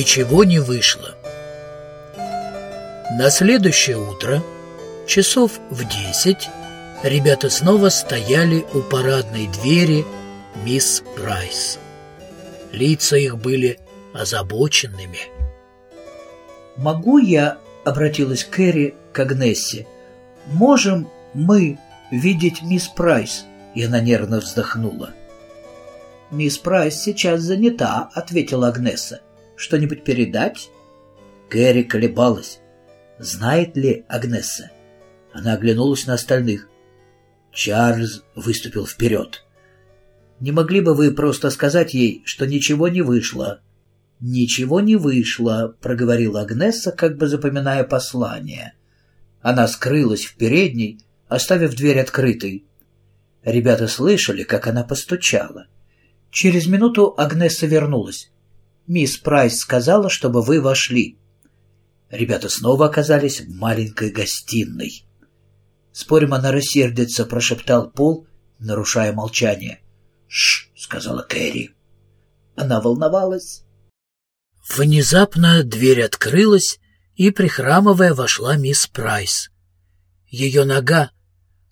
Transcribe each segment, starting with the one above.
ничего не вышло. На следующее утро, часов в десять, ребята снова стояли у парадной двери мисс Прайс. Лица их были озабоченными. «Могу я?» — обратилась Кэрри к Агнессе. «Можем мы видеть мисс Прайс?» И она нервно вздохнула. «Мисс Прайс сейчас занята», — ответила Агнеса. «Что-нибудь передать?» Кэрри колебалась. Знает ли Агнеса? Она оглянулась на остальных. Чарльз выступил вперед. «Не могли бы вы просто сказать ей, что ничего не вышло?» «Ничего не вышло», — проговорила Агнеса, как бы запоминая послание. Она скрылась в передней, оставив дверь открытой. Ребята слышали, как она постучала. Через минуту Агнеса вернулась. «Мисс Прайс сказала, чтобы вы вошли». Ребята снова оказались в маленькой гостиной. «Спорим, она рассердится», — прошептал Пол, нарушая молчание. «Ш!» — сказала Кэрри. Она волновалась. Внезапно дверь открылась, и, прихрамывая, вошла мисс Прайс. Ее нога,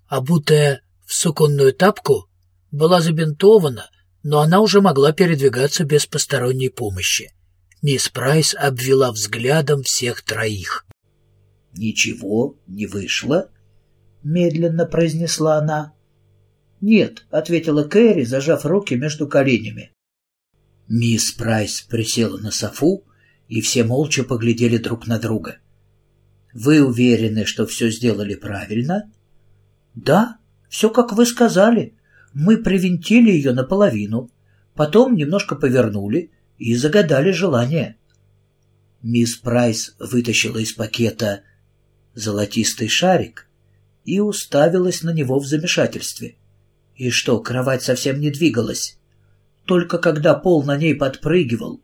обутая в суконную тапку, была забинтована, но она уже могла передвигаться без посторонней помощи. Мисс Прайс обвела взглядом всех троих. «Ничего не вышло?» — медленно произнесла она. «Нет», — ответила Кэрри, зажав руки между коленями. Мисс Прайс присела на софу, и все молча поглядели друг на друга. «Вы уверены, что все сделали правильно?» «Да, все, как вы сказали. Мы привинтили ее наполовину, потом немножко повернули и загадали желание». Мисс Прайс вытащила из пакета золотистый шарик и уставилась на него в замешательстве. И что, кровать совсем не двигалась? Только когда Пол на ней подпрыгивал.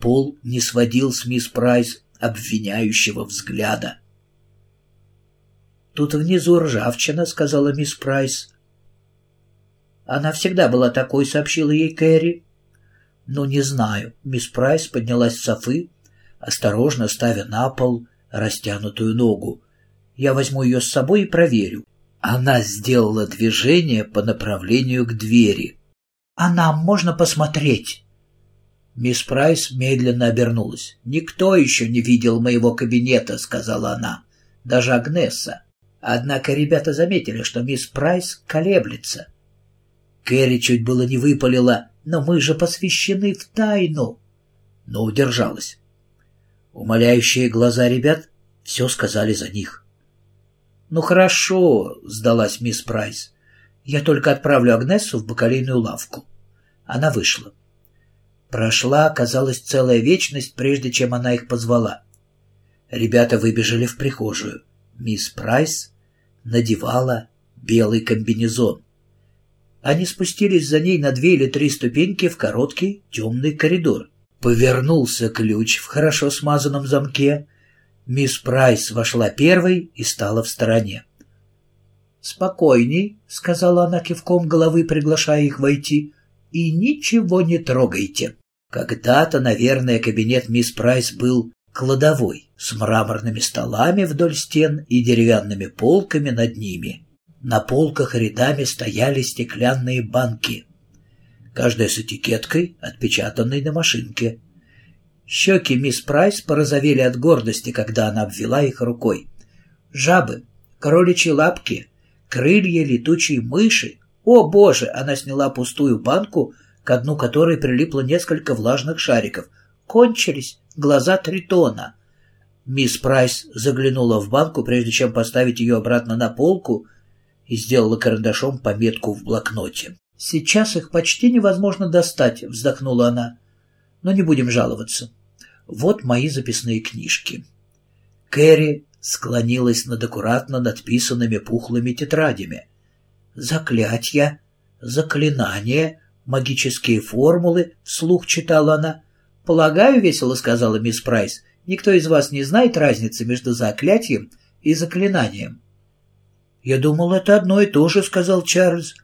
Пол не сводил с мисс Прайс обвиняющего взгляда. «Тут внизу ржавчина», — сказала мисс Прайс. «Она всегда была такой», — сообщила ей Кэрри. «Ну, не знаю». Мисс Прайс поднялась с софы, осторожно ставя на пол растянутую ногу. «Я возьму ее с собой и проверю». Она сделала движение по направлению к двери. «А нам можно посмотреть?» Мисс Прайс медленно обернулась. «Никто еще не видел моего кабинета», — сказала она. «Даже Агнесса. Однако ребята заметили, что мисс Прайс колеблется. Кэрри чуть было не выпалила, но мы же посвящены в тайну. Но удержалась. Умоляющие глаза ребят все сказали за них. «Ну хорошо», — сдалась мисс Прайс. «Я только отправлю Агнесу в бакалейную лавку». Она вышла. Прошла, казалось, целая вечность, прежде чем она их позвала. Ребята выбежали в прихожую. Мисс Прайс надевала белый комбинезон. Они спустились за ней на две или три ступеньки в короткий темный коридор. Повернулся ключ в хорошо смазанном замке. Мисс Прайс вошла первой и стала в стороне. «Спокойней», — сказала она кивком головы, приглашая их войти, — «и ничего не трогайте». Когда-то, наверное, кабинет мисс Прайс был кладовой с мраморными столами вдоль стен и деревянными полками над ними. На полках рядами стояли стеклянные банки, каждая с этикеткой, отпечатанной на машинке. Щеки мисс Прайс порозовели от гордости, когда она обвела их рукой. Жабы, кроличьи лапки, крылья летучей мыши. О, боже! Она сняла пустую банку, к дну которой прилипло несколько влажных шариков. Кончились глаза тритона. Мисс Прайс заглянула в банку, прежде чем поставить ее обратно на полку, и сделала карандашом пометку в блокноте. «Сейчас их почти невозможно достать», — вздохнула она. «Но не будем жаловаться. Вот мои записные книжки». Кэрри склонилась над аккуратно надписанными пухлыми тетрадями. «Заклятья, заклинания, магические формулы», — вслух читала она. «Полагаю, — весело сказала мисс Прайс, — никто из вас не знает разницы между заклятием и заклинанием». «Я думал, это одно и то же», — сказал Чарльз.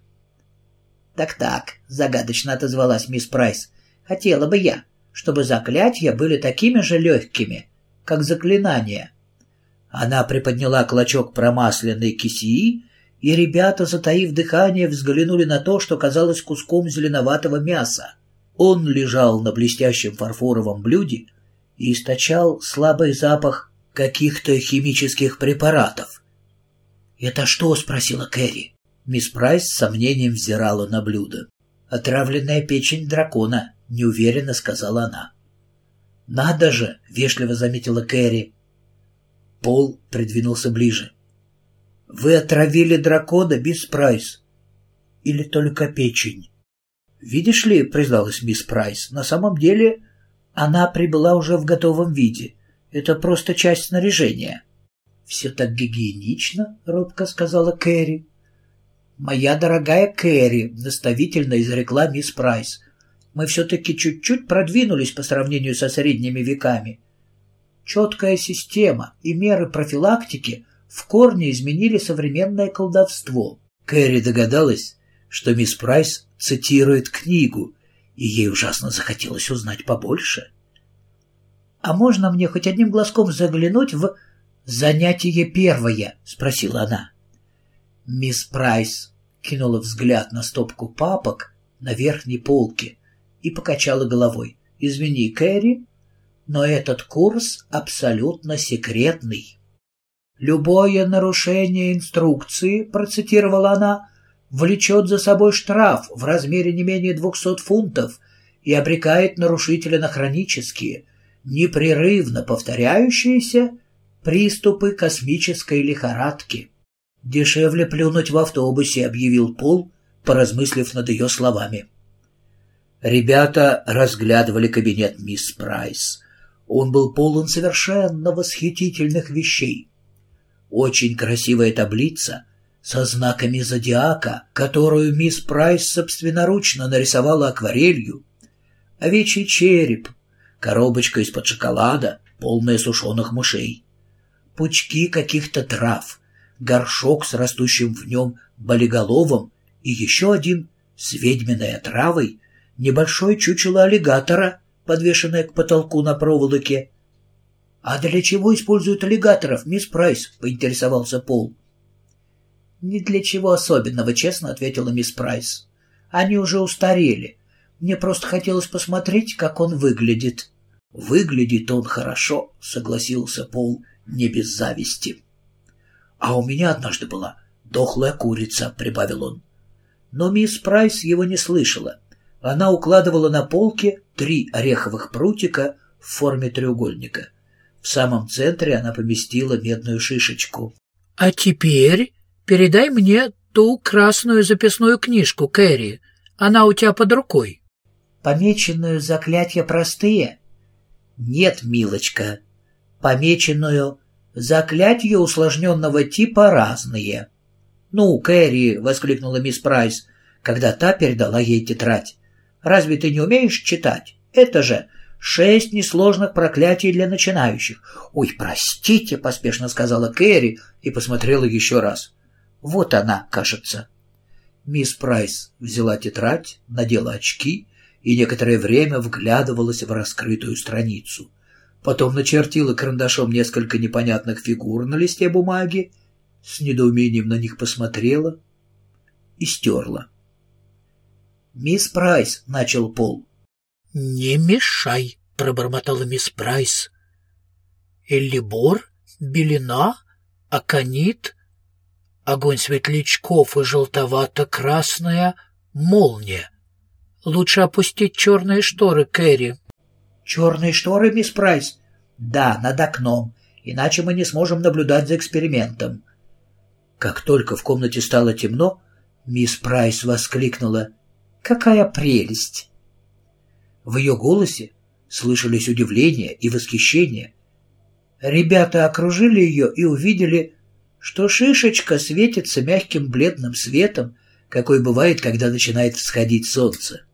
«Так-так», — загадочно отозвалась мисс Прайс. «Хотела бы я. чтобы заклятия были такими же легкими, как заклинания. Она приподняла клочок промасленной кисии, и ребята, затаив дыхание, взглянули на то, что казалось куском зеленоватого мяса. Он лежал на блестящем фарфоровом блюде и источал слабый запах каких-то химических препаратов. «Это что?» — спросила Кэрри. Мисс Прайс с сомнением взирала на блюдо. «Отравленная печень дракона», — неуверенно сказала она. «Надо же!» — вежливо заметила Кэрри. Пол придвинулся ближе. «Вы отравили дракона, мисс Прайс? Или только печень?» «Видишь ли», — призналась мисс Прайс, — «на самом деле она прибыла уже в готовом виде. Это просто часть снаряжения». «Все так гигиенично», — робко сказала Кэрри. «Моя дорогая Кэрри», — наставительно изрекла мисс Прайс, — «мы все-таки чуть-чуть продвинулись по сравнению со средними веками. Четкая система и меры профилактики в корне изменили современное колдовство». Кэрри догадалась, что мисс Прайс цитирует книгу, и ей ужасно захотелось узнать побольше. «А можно мне хоть одним глазком заглянуть в занятие первое?» — спросила она. Мисс Прайс кинула взгляд на стопку папок на верхней полке и покачала головой. «Извини, Кэрри, но этот курс абсолютно секретный». «Любое нарушение инструкции», — процитировала она, — «влечет за собой штраф в размере не менее двухсот фунтов и обрекает нарушителя на хронические, непрерывно повторяющиеся приступы космической лихорадки». «Дешевле плюнуть в автобусе», — объявил Пол, поразмыслив над ее словами. Ребята разглядывали кабинет мисс Прайс. Он был полон совершенно восхитительных вещей. Очень красивая таблица со знаками зодиака, которую мисс Прайс собственноручно нарисовала акварелью, овечий череп, коробочка из-под шоколада, полная сушеных мышей, пучки каких-то трав — горшок с растущим в нем болиголовом и еще один с ведьминой отравой, небольшое чучело аллигатора, подвешенное к потолку на проволоке. «А для чего используют аллигаторов, мисс Прайс?» — поинтересовался Пол. «Ни для чего особенного», — честно ответила мисс Прайс. «Они уже устарели. Мне просто хотелось посмотреть, как он выглядит». «Выглядит он хорошо», — согласился Пол не без зависти. «А у меня однажды была дохлая курица», — прибавил он. Но мисс Прайс его не слышала. Она укладывала на полке три ореховых прутика в форме треугольника. В самом центре она поместила медную шишечку. «А теперь передай мне ту красную записную книжку, Кэрри. Она у тебя под рукой». «Помеченную заклятия простые?» «Нет, милочка. Помеченную Заклятия усложненного типа разные. «Ну, Кэрри!» — воскликнула мисс Прайс, когда та передала ей тетрадь. «Разве ты не умеешь читать? Это же шесть несложных проклятий для начинающих». «Ой, простите!» — поспешно сказала Кэрри и посмотрела еще раз. «Вот она, кажется». Мисс Прайс взяла тетрадь, надела очки и некоторое время вглядывалась в раскрытую страницу. Потом начертила карандашом несколько непонятных фигур на листе бумаги, с недоумением на них посмотрела и стерла. «Мисс Прайс», — начал Пол. «Не мешай», — пробормотала мисс Прайс. «Эллебор, белена, аконит, огонь светлячков и желтовато-красная молния. Лучше опустить черные шторы, Кэрри». «Черные шторы, мисс Прайс?» «Да, над окном, иначе мы не сможем наблюдать за экспериментом». Как только в комнате стало темно, мисс Прайс воскликнула «Какая прелесть!». В ее голосе слышались удивление и восхищение. Ребята окружили ее и увидели, что шишечка светится мягким бледным светом, какой бывает, когда начинает всходить солнце.